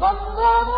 وَاللَّهُ